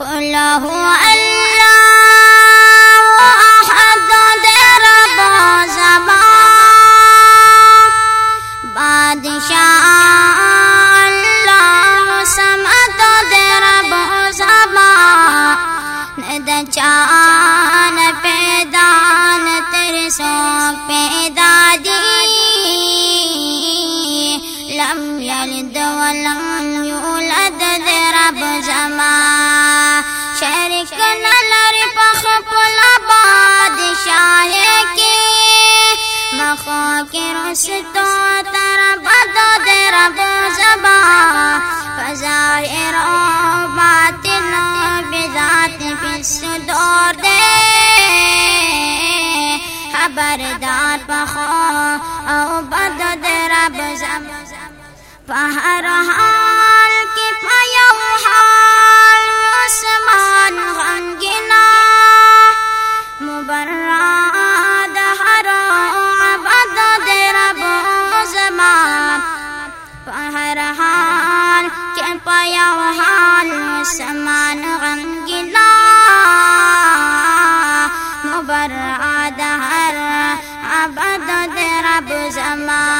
قل هو الله احد در بازبا بادشاہ اللہ سمت در بازبا ند چان پیدان ترسو پیدا دی لم یلد ولم یولد رستو تر بدو در بزبا فظاہر و باطن بذات فی الصدور دے خبردار پخو أو بدو در بزبا فهر حال مبراد هر عبد بوزما فهر حال کی پیو حال هر عبد در بوزما